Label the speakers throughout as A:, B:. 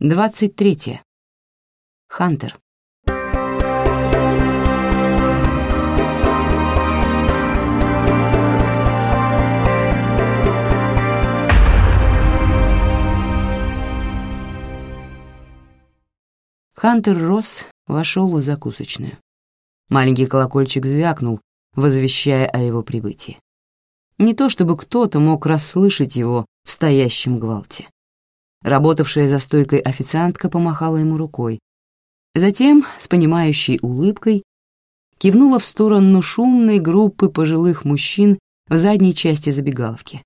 A: 23. Хантер. Хантер Росс вошел в закусочную. Маленький колокольчик звякнул, возвещая о его прибытии. Не то чтобы кто-то мог расслышать его в стоящем гвалте. Работавшая за стойкой официантка помахала ему рукой. Затем, с понимающей улыбкой, кивнула в сторону шумной группы пожилых мужчин в задней части забегаловки.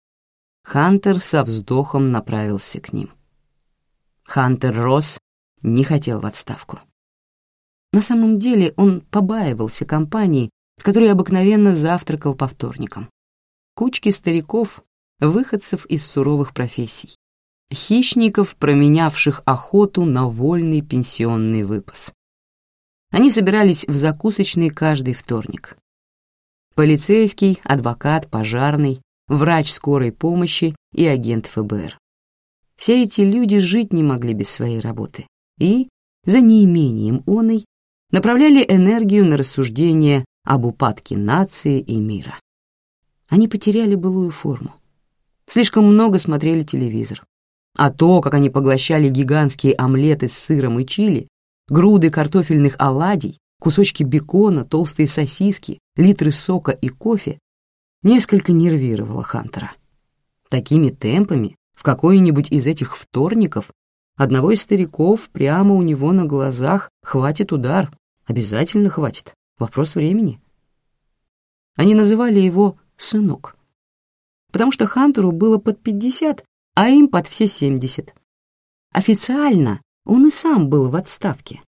A: Хантер со вздохом направился к ним. Хантер Росс не хотел в отставку. На самом деле он побаивался компании, с которой обыкновенно завтракал по вторникам. Кучки стариков, выходцев из суровых профессий хищников, променявших охоту на вольный пенсионный выпас. Они собирались в закусочной каждый вторник. Полицейский, адвокат, пожарный, врач скорой помощи и агент ФБР. Все эти люди жить не могли без своей работы и, за неимением оной, направляли энергию на рассуждения об упадке нации и мира. Они потеряли былую форму. Слишком много смотрели телевизор, а то, как они поглощали гигантские омлеты с сыром и чили, груды картофельных оладий, кусочки бекона, толстые сосиски, литры сока и кофе, несколько нервировало Хантера. Такими темпами в какой-нибудь из этих вторников одного из стариков прямо у него на глазах хватит удар, обязательно хватит, вопрос времени. Они называли его «сынок», потому что Хантеру было под пятьдесят, а им под все 70. Официально он и сам был в отставке.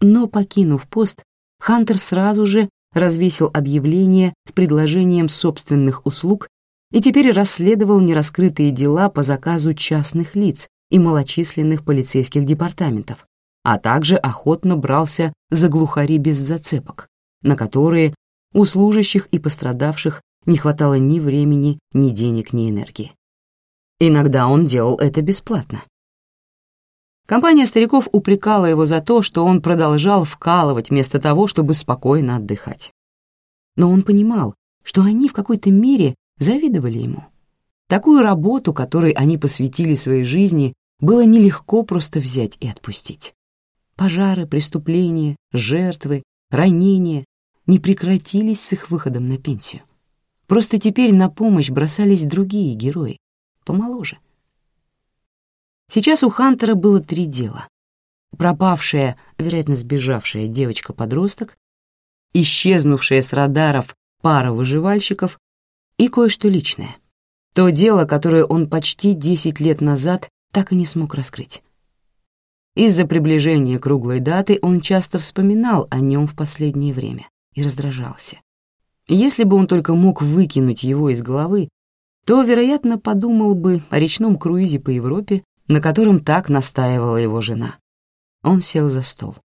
A: Но, покинув пост, Хантер сразу же развесил объявление с предложением собственных услуг и теперь расследовал нераскрытые дела по заказу частных лиц и малочисленных полицейских департаментов, а также охотно брался за глухари без зацепок, на которые у служащих и пострадавших не хватало ни времени, ни денег, ни энергии. Иногда он делал это бесплатно. Компания стариков упрекала его за то, что он продолжал вкалывать вместо того, чтобы спокойно отдыхать. Но он понимал, что они в какой-то мере завидовали ему. Такую работу, которой они посвятили своей жизни, было нелегко просто взять и отпустить. Пожары, преступления, жертвы, ранения не прекратились с их выходом на пенсию. Просто теперь на помощь бросались другие герои, помоложе. Сейчас у Хантера было три дела. Пропавшая, вероятно, сбежавшая девочка-подросток, исчезнувшая с радаров пара выживальщиков и кое-что личное. То дело, которое он почти 10 лет назад так и не смог раскрыть. Из-за приближения круглой даты он часто вспоминал о нем в последнее время и раздражался. Если бы он только мог выкинуть его из головы, то, вероятно, подумал бы о речном круизе по Европе, на котором так настаивала его жена. Он сел за стол.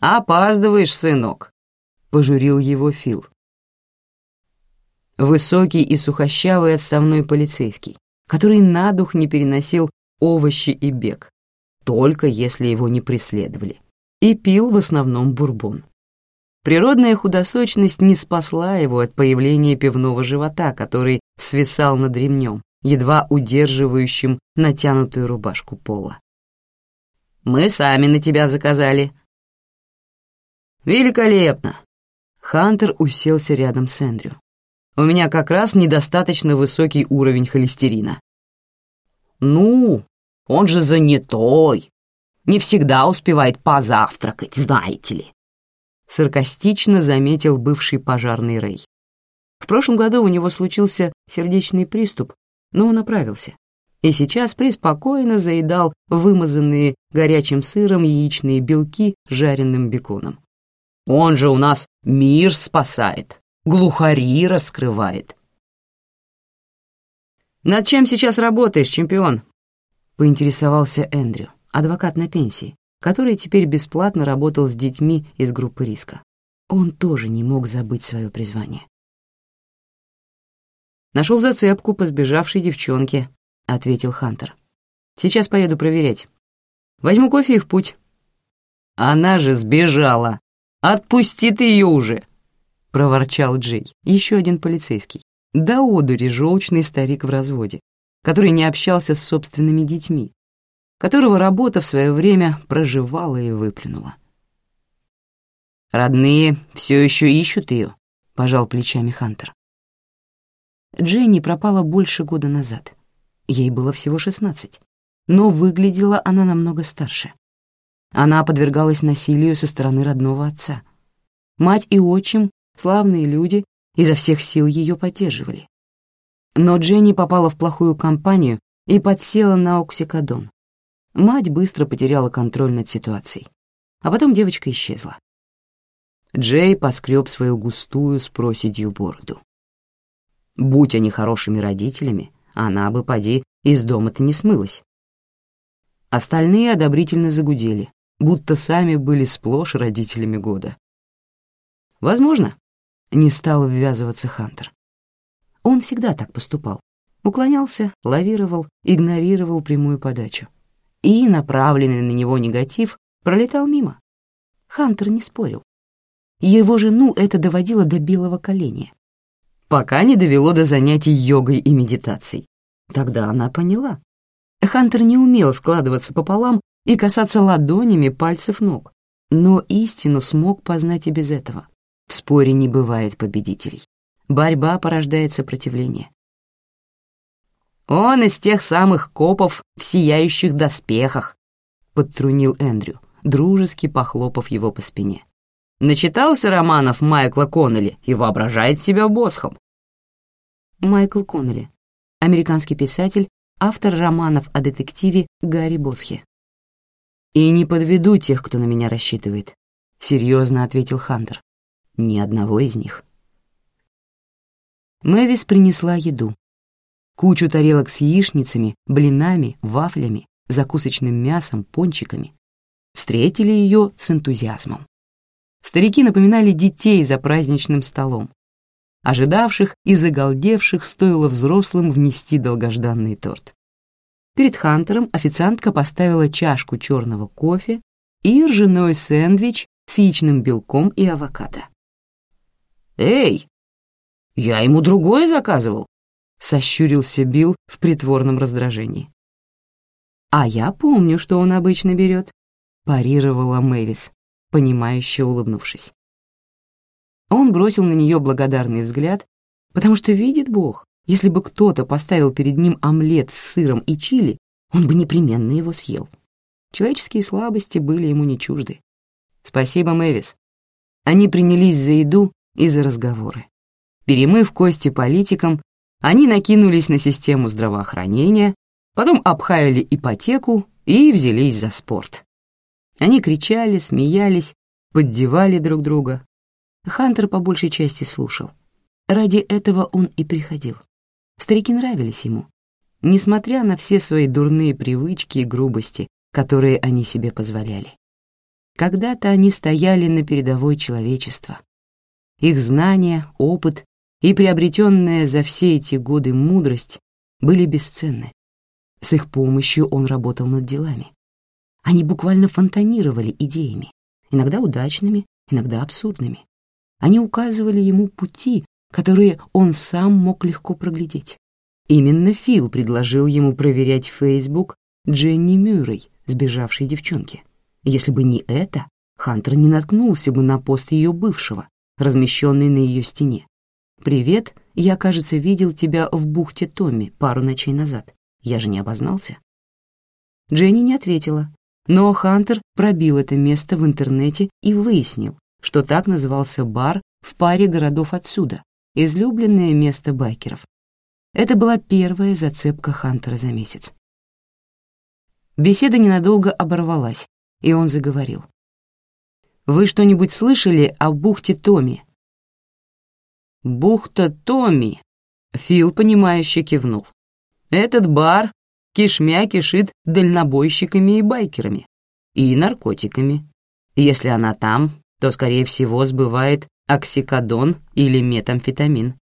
A: «Опаздываешь, сынок», — пожурил его Фил. Высокий и сухощавый отставной полицейский, который на дух не переносил овощи и бег, только если его не преследовали, и пил в основном бурбон. Природная худосочность не спасла его от появления пивного живота, который свисал над ремнем, едва удерживающим натянутую рубашку пола. «Мы сами на тебя заказали». «Великолепно!» Хантер уселся рядом с Эндрю. «У меня как раз недостаточно высокий уровень холестерина». «Ну, он же занятой. Не всегда успевает позавтракать, знаете ли» саркастично заметил бывший пожарный Рэй. В прошлом году у него случился сердечный приступ, но он оправился. И сейчас преспокойно заедал вымазанные горячим сыром яичные белки жареным беконом. «Он же у нас мир спасает, глухари раскрывает». «Над чем сейчас работаешь, чемпион?» — поинтересовался Эндрю, адвокат на пенсии, который теперь бесплатно работал с детьми из группы риска. Он тоже не мог забыть свое призвание. «Нашел зацепку по сбежавшей девчонке», — ответил Хантер. «Сейчас поеду проверять. Возьму кофе и в путь». «Она же сбежала! Отпусти ты ее уже!» — проворчал Джей, еще один полицейский. Да одури желчный старик в разводе, который не общался с собственными детьми, которого работа в свое время проживала и выплюнула. «Родные все еще ищут ее», — пожал плечами Хантер. Дженни пропала больше года назад. Ей было всего шестнадцать, но выглядела она намного старше. Она подвергалась насилию со стороны родного отца. Мать и отчим, славные люди, изо всех сил ее поддерживали. Но Дженни попала в плохую компанию и подсела на оксикодон. Мать быстро потеряла контроль над ситуацией, а потом девочка исчезла. Джей поскреб свою густую с проседью бороду. Будь они хорошими родителями, она бы, поди, из дома-то не смылась. Остальные одобрительно загудели, будто сами были сплошь родителями года. Возможно, не стал ввязываться Хантер. Он всегда так поступал. Уклонялся, лавировал, игнорировал прямую подачу. И направленный на него негатив пролетал мимо. Хантер не спорил. Его жену это доводило до белого коленя. Пока не довело до занятий йогой и медитацией. Тогда она поняла. Хантер не умел складываться пополам и касаться ладонями пальцев ног, но истину смог познать и без этого. В споре не бывает победителей. Борьба порождает сопротивление. «Он из тех самых копов в сияющих доспехах», — подтрунил Эндрю, дружески похлопав его по спине. Начитался романов Майкла Коннелли и воображает себя босхом. Майкл Коннелли, американский писатель, автор романов о детективе Гарри Босхе. «И не подведу тех, кто на меня рассчитывает», — серьезно ответил Хантер. «Ни одного из них». Мэвис принесла еду. Кучу тарелок с яичницами, блинами, вафлями, закусочным мясом, пончиками. Встретили ее с энтузиазмом. Старики напоминали детей за праздничным столом, ожидавших и загалдевших стоило взрослым внести долгожданный торт. Перед Хантером официантка поставила чашку черного кофе и ржаной сэндвич с яичным белком и авокадо. «Эй, я ему другое заказывал», — сощурился Билл в притворном раздражении. «А я помню, что он обычно берет», — парировала Мэвис, понимающе улыбнувшись. Он бросил на нее благодарный взгляд, потому что видит Бог, если бы кто-то поставил перед ним омлет с сыром и чили, он бы непременно его съел. Человеческие слабости были ему не чужды. Спасибо, Мэвис. Они принялись за еду и за разговоры. Перемыв кости политикам, они накинулись на систему здравоохранения, потом обхаяли ипотеку и взялись за спорт. Они кричали, смеялись, поддевали друг друга. Хантер по большей части слушал. Ради этого он и приходил. Старики нравились ему, несмотря на все свои дурные привычки и грубости, которые они себе позволяли. Когда-то они стояли на передовой человечества. Их знания, опыт и приобретенная за все эти годы мудрость были бесценны. С их помощью он работал над делами. Они буквально фонтанировали идеями, иногда удачными, иногда абсурдными. Они указывали ему пути, которые он сам мог легко проглядеть. Именно Фил предложил ему проверять Facebook Дженни Мюррей, сбежавшей девчонки. Если бы не это, Хантер не наткнулся бы на пост ее бывшего, размещенный на ее стене. «Привет, я, кажется, видел тебя в бухте Томми пару ночей назад. Я же не обознался?» Дженни не ответила, но Хантер пробил это место в интернете и выяснил, что так назывался бар в паре городов отсюда, излюбленное место байкеров. Это была первая зацепка Хантера за месяц. Беседа ненадолго оборвалась, и он заговорил. «Вы что-нибудь слышали о бухте Томи?» «Бухта Томи», — Фил, понимающе кивнул. «Этот бар кишмя кишит дальнобойщиками и байкерами. И наркотиками. Если она там, то, скорее всего, сбывает оксикодон или метамфетамин.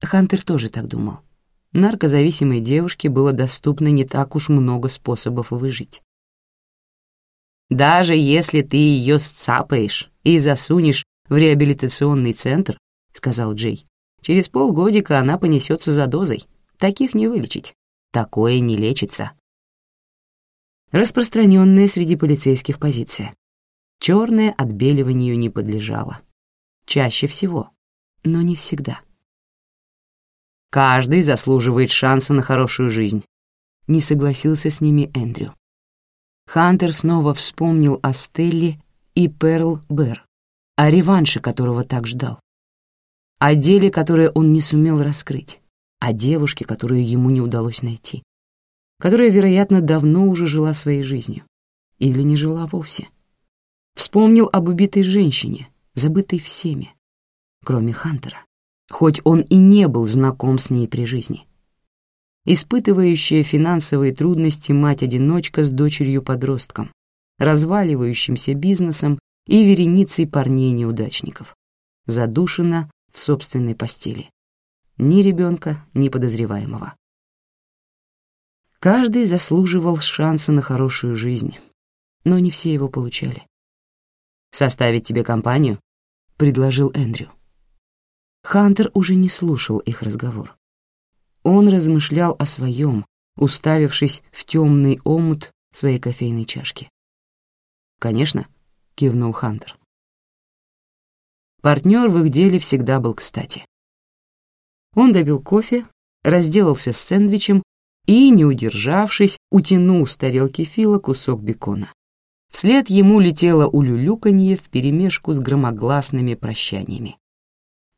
A: Хантер тоже так думал. Наркозависимой девушке было доступно не так уж много способов выжить. Даже если ты ее сцапаешь и засунешь в реабилитационный центр, — сказал Джей, — через полгодика она понесется за дозой. Таких не вылечить. Такое не лечится. Распространенная среди полицейских позиция. Черное отбеливанию не подлежало. Чаще всего, но не всегда. Каждый заслуживает шанса на хорошую жизнь. Не согласился с ними Эндрю. Хантер снова вспомнил о Стелле и Перл Бэр, о реванше которого так ждал, о деле, которое он не сумел раскрыть, о девушке, которую ему не удалось найти, которая, вероятно, давно уже жила своей жизнью или не жила вовсе. Вспомнил об убитой женщине, забытой всеми, кроме Хантера хоть он и не был знаком с ней при жизни. Испытывающая финансовые трудности мать-одиночка с дочерью-подростком, разваливающимся бизнесом и вереницей парней-неудачников, задушена в собственной постели. Ни ребенка, ни подозреваемого. Каждый заслуживал шанса на хорошую жизнь, но не все его получали. «Составить тебе компанию?» — предложил Эндрю. Хантер уже не слушал их разговор. Он размышлял о своем, уставившись в темный омут своей кофейной чашки. «Конечно», — кивнул Хантер. Партнер в их деле всегда был кстати. Он добил кофе, разделался с сэндвичем и, не удержавшись, утянул с тарелки Фила кусок бекона. Вслед ему летело улюлюканье вперемешку с громогласными прощаниями.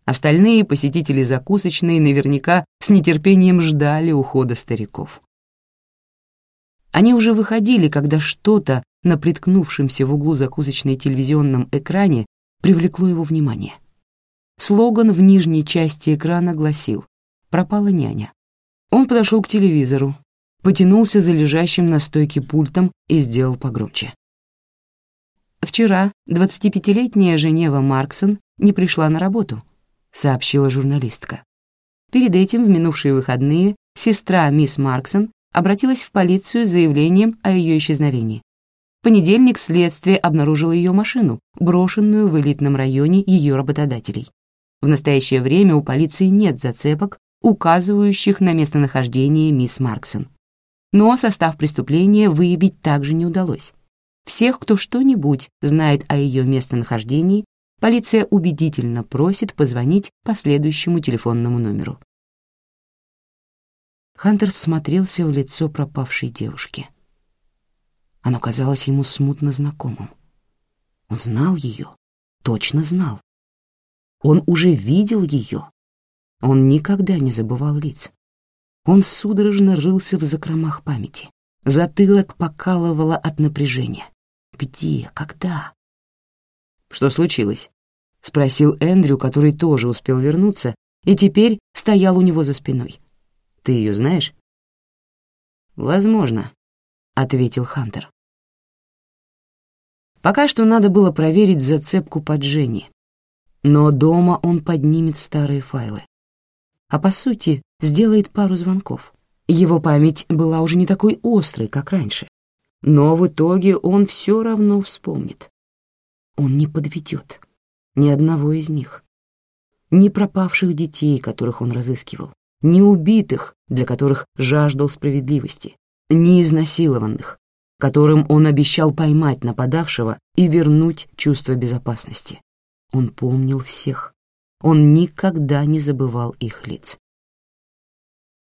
A: Остальные посетители закусочной наверняка с нетерпением ждали ухода стариков. Они уже выходили, когда что-то на приткнувшемся в углу закусочной телевизионном экране привлекло его внимание. Слоган в нижней части экрана гласил «Пропала няня». Он подошел к телевизору, потянулся за лежащим на стойке пультом и сделал погромче. Вчера 25-летняя Женева Марксон не пришла на работу, — сообщила журналистка. Перед этим, в минувшие выходные, сестра мисс Марксон обратилась в полицию с заявлением о ее исчезновении. Понедельник следствие обнаружило ее машину, брошенную в элитном районе ее работодателей. В настоящее время у полиции нет зацепок, указывающих на местонахождение мисс Марксон. Но состав преступления выявить также не удалось. Всех, кто что-нибудь знает о ее местонахождении, полиция убедительно просит позвонить по следующему телефонному номеру. Хантер всмотрелся в лицо пропавшей девушки. Оно казалось ему смутно знакомым. Он знал ее, точно знал. Он уже видел ее. Он никогда не забывал лиц. Он судорожно рылся в закромах памяти. Затылок покалывало от напряжения. Где? Когда? Что случилось? — спросил Эндрю, который тоже успел вернуться и теперь стоял у него за спиной. «Ты ее знаешь?» «Возможно», — ответил Хантер. Пока что надо было проверить зацепку под Женей, но дома он поднимет старые файлы. А по сути, сделает пару звонков. Его память была уже не такой острой, как раньше. Но в итоге он все равно вспомнит. Он не подведет ни одного из них. Ни пропавших детей, которых он разыскивал, ни убитых, для которых жаждал справедливости, ни изнасилованных, которым он обещал поймать нападавшего и вернуть чувство безопасности. Он помнил всех. Он никогда не забывал их лиц.